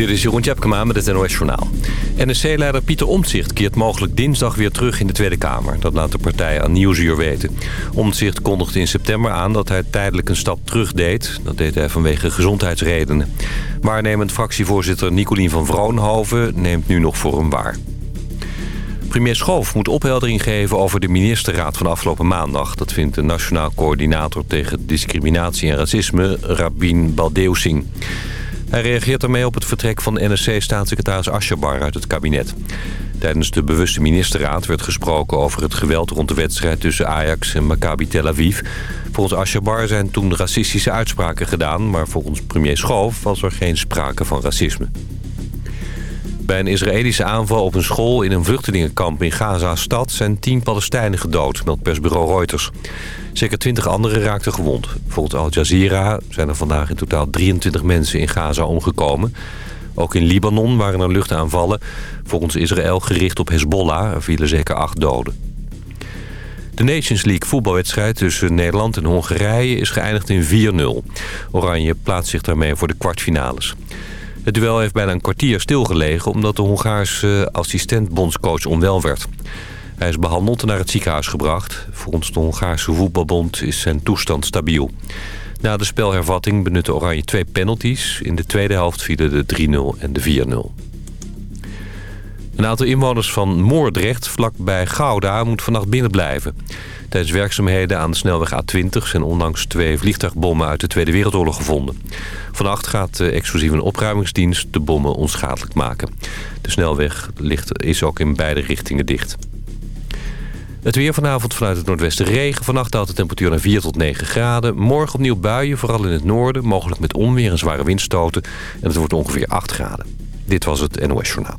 Dit is Jeroen Tjepkema met het NOS Journaal. NSC-leider Pieter Omtzigt keert mogelijk dinsdag weer terug in de Tweede Kamer. Dat laat de partij aan Nieuwsuur weten. Omtzigt kondigde in september aan dat hij tijdelijk een stap terug deed. Dat deed hij vanwege gezondheidsredenen. Waarnemend fractievoorzitter Nicolien van Vroonhoven neemt nu nog voor hem waar. Premier Schoof moet opheldering geven over de ministerraad van afgelopen maandag. Dat vindt de Nationaal Coördinator tegen Discriminatie en Racisme, Rabin Baldeusing. Hij reageert daarmee op het vertrek van NSC-staatssecretaris Asjabar uit het kabinet. Tijdens de bewuste ministerraad werd gesproken over het geweld rond de wedstrijd tussen Ajax en Maccabi Tel Aviv. Volgens Asjabar zijn toen racistische uitspraken gedaan, maar volgens premier Schoof was er geen sprake van racisme. Bij een Israëlische aanval op een school in een vluchtelingenkamp in Gaza-stad... zijn tien Palestijnen gedood, meldt persbureau Reuters. Zeker twintig anderen raakten gewond. Volgens Al Jazeera zijn er vandaag in totaal 23 mensen in Gaza omgekomen. Ook in Libanon waren er luchtaanvallen. Volgens Israël gericht op Hezbollah vielen zeker acht doden. De Nations League voetbalwedstrijd tussen Nederland en Hongarije is geëindigd in 4-0. Oranje plaatst zich daarmee voor de kwartfinales. Het duel heeft bijna een kwartier stilgelegen... omdat de Hongaarse assistent-bondscoach onwel werd. Hij is behandeld en naar het ziekenhuis gebracht. Volgens de Hongaarse voetbalbond is zijn toestand stabiel. Na de spelhervatting benutte Oranje twee penalties. In de tweede helft vielen de 3-0 en de 4-0. Een aantal inwoners van Moordrecht, vlakbij Gouda, moet vannacht binnen blijven. Tijdens werkzaamheden aan de snelweg A20 zijn onlangs twee vliegtuigbommen uit de Tweede Wereldoorlog gevonden. Vannacht gaat de exclusieve opruimingsdienst de bommen onschadelijk maken. De snelweg ligt, is ook in beide richtingen dicht. Het weer vanavond vanuit het noordwesten regen. Vannacht daalt de temperatuur naar 4 tot 9 graden. Morgen opnieuw buien, vooral in het noorden. Mogelijk met onweer en zware windstoten. En het wordt ongeveer 8 graden. Dit was het NOS Journaal.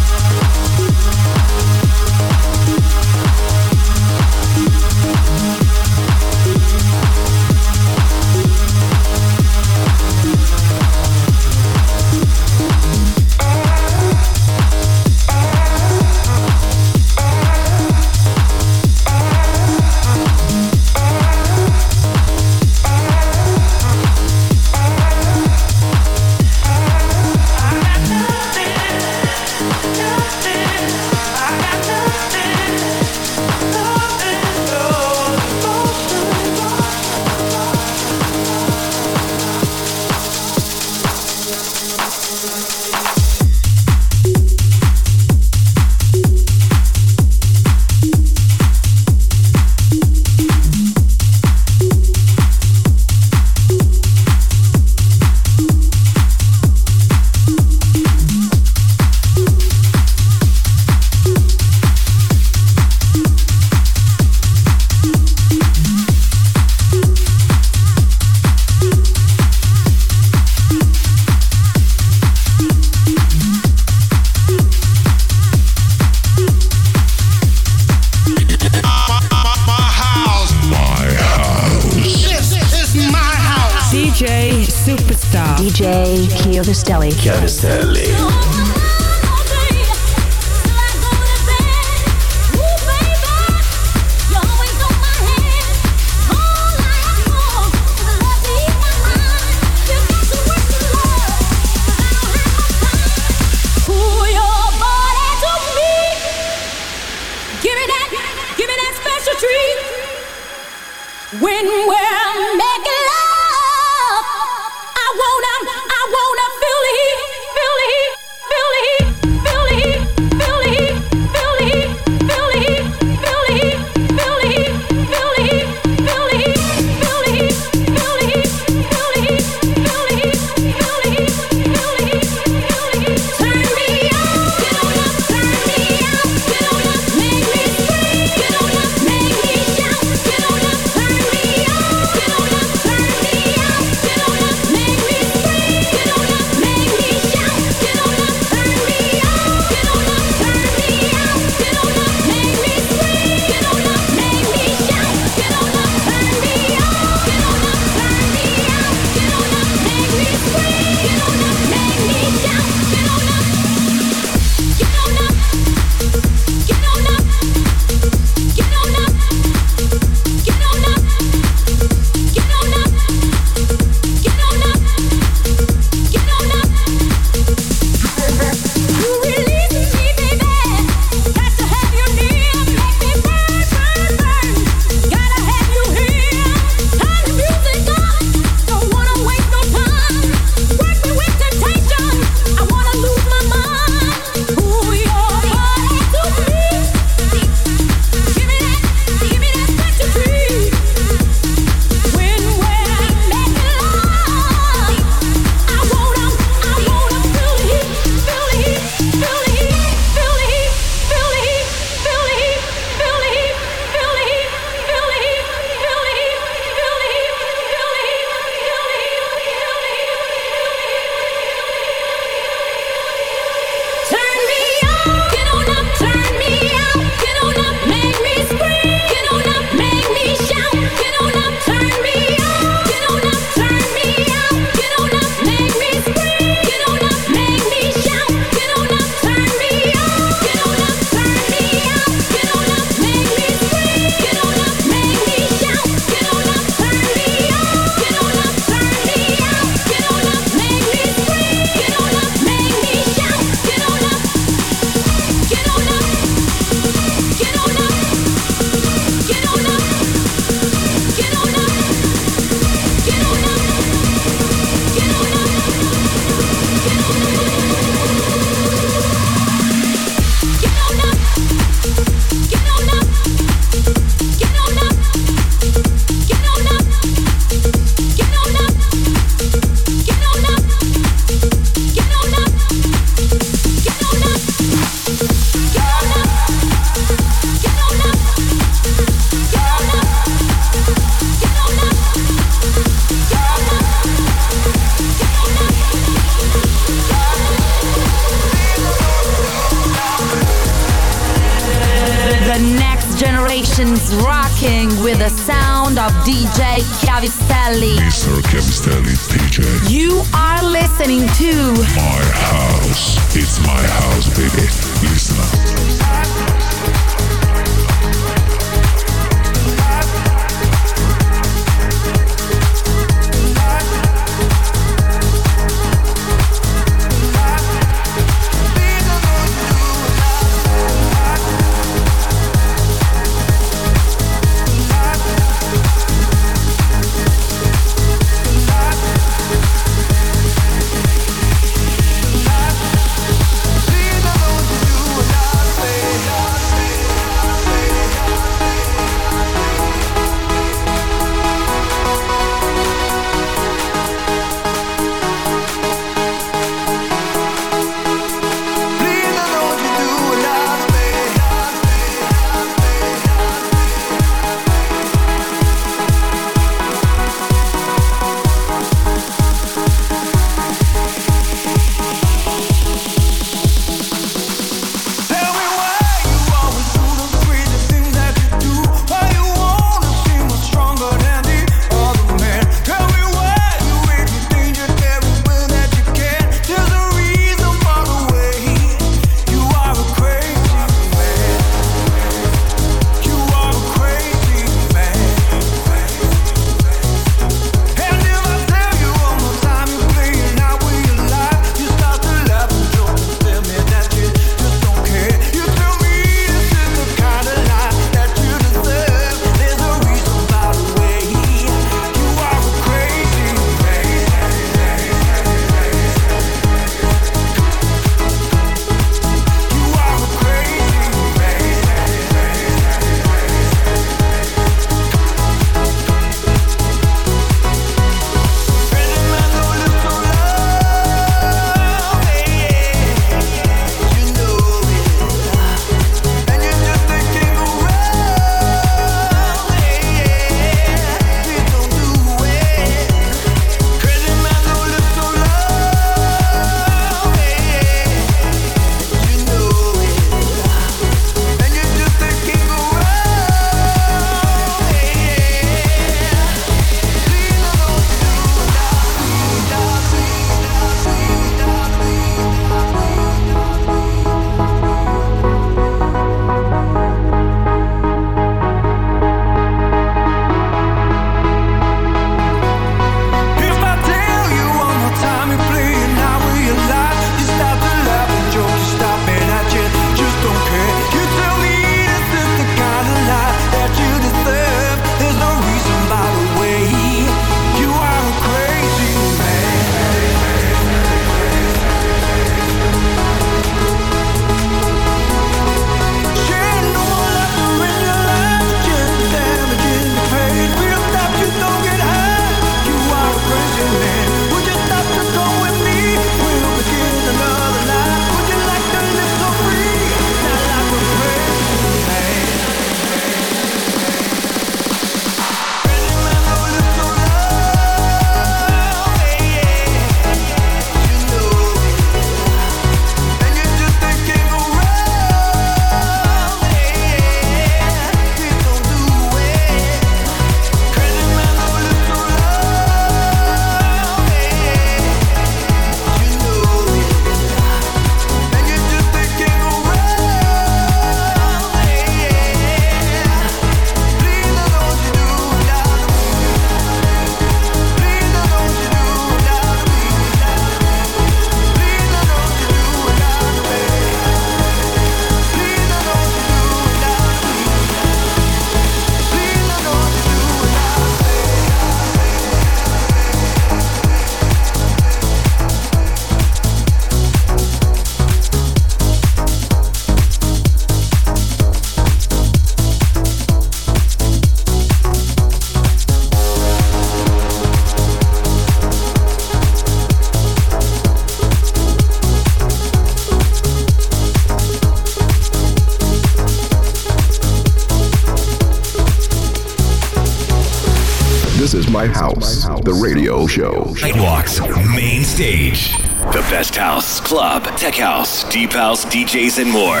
My house, the radio show. Nightwalks Main Stage. The best house, club, tech house, deep house, DJs, and more.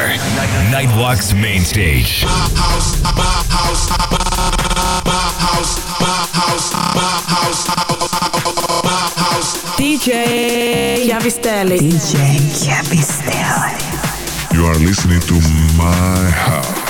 Nightwalks Main Stage. DJ Chiavistelli. DJ Chiavistelli. You are listening to my house.